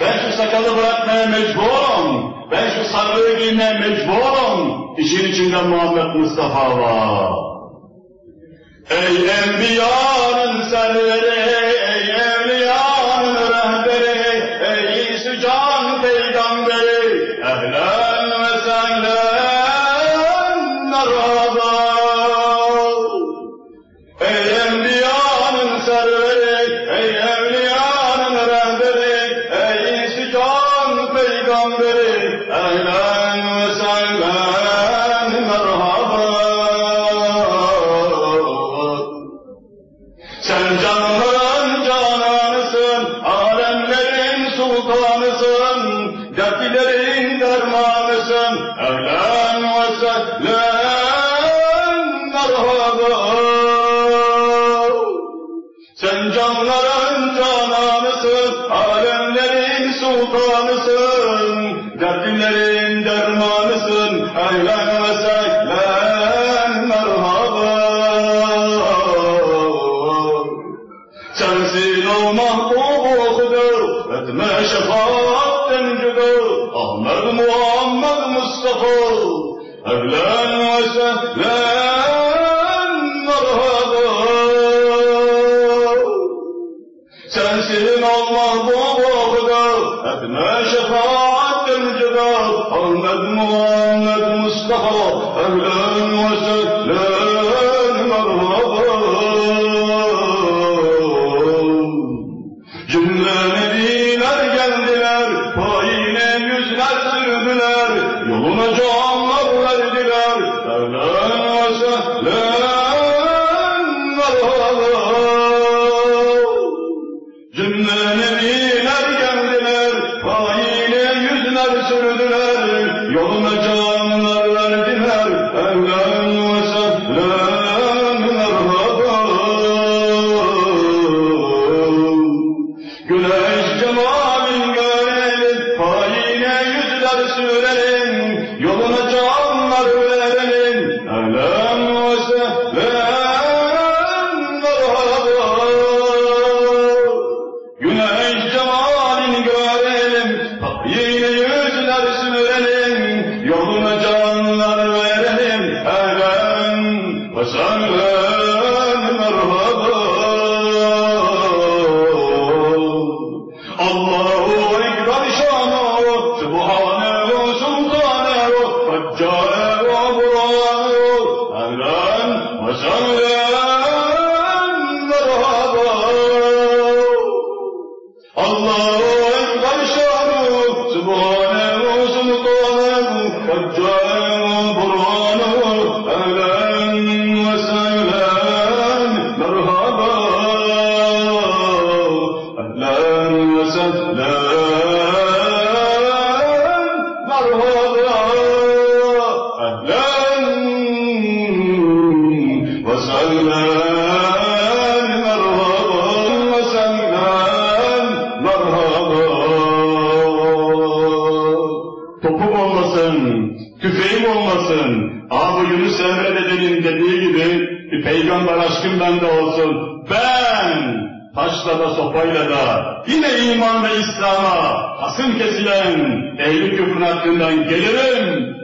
Ben şu sakalı bırakmaya mecburum. Ben şu sarığı giymeye mecburum. İşin içinde Muhammed Mustafa var. Ey enbiyanın serveri, ey evliyanın rehberi, ey sıcan peygamberi, ehlen ve sehlen merhaba. Dertlerin dermanısın, ehlen ve sehlen merhaba. Sen canların cananısın, alemlerin sultanısın, dertlerin dermanısın, ehlen ve sehlen merhaba. Sensin o mahbubu hudur, etme şefaatten cüda, Ahmet Muhammed Mustafa, ehlen ve sehlen merhaba. Sensin Allah bu hudur, etme şefaatten cüda, Ahmet Muhammed Mustafa, ehlen ve sehlen yoluna canlar verdiler, ehlen ve sehlen merhaba. Cümle nebiler geldiler, haine yüzler sürdüler, yoluna canlar ve sehlen merhaba. Allahu Ekber şanuhu, Sübhanehu Yunus Emre dedenin dediği gibi peygamber aşkım bende olsun. Ben taşla da sopayla da yine iman ve İslam'a hasım kesilen ehli küfrün hakkından gelirim.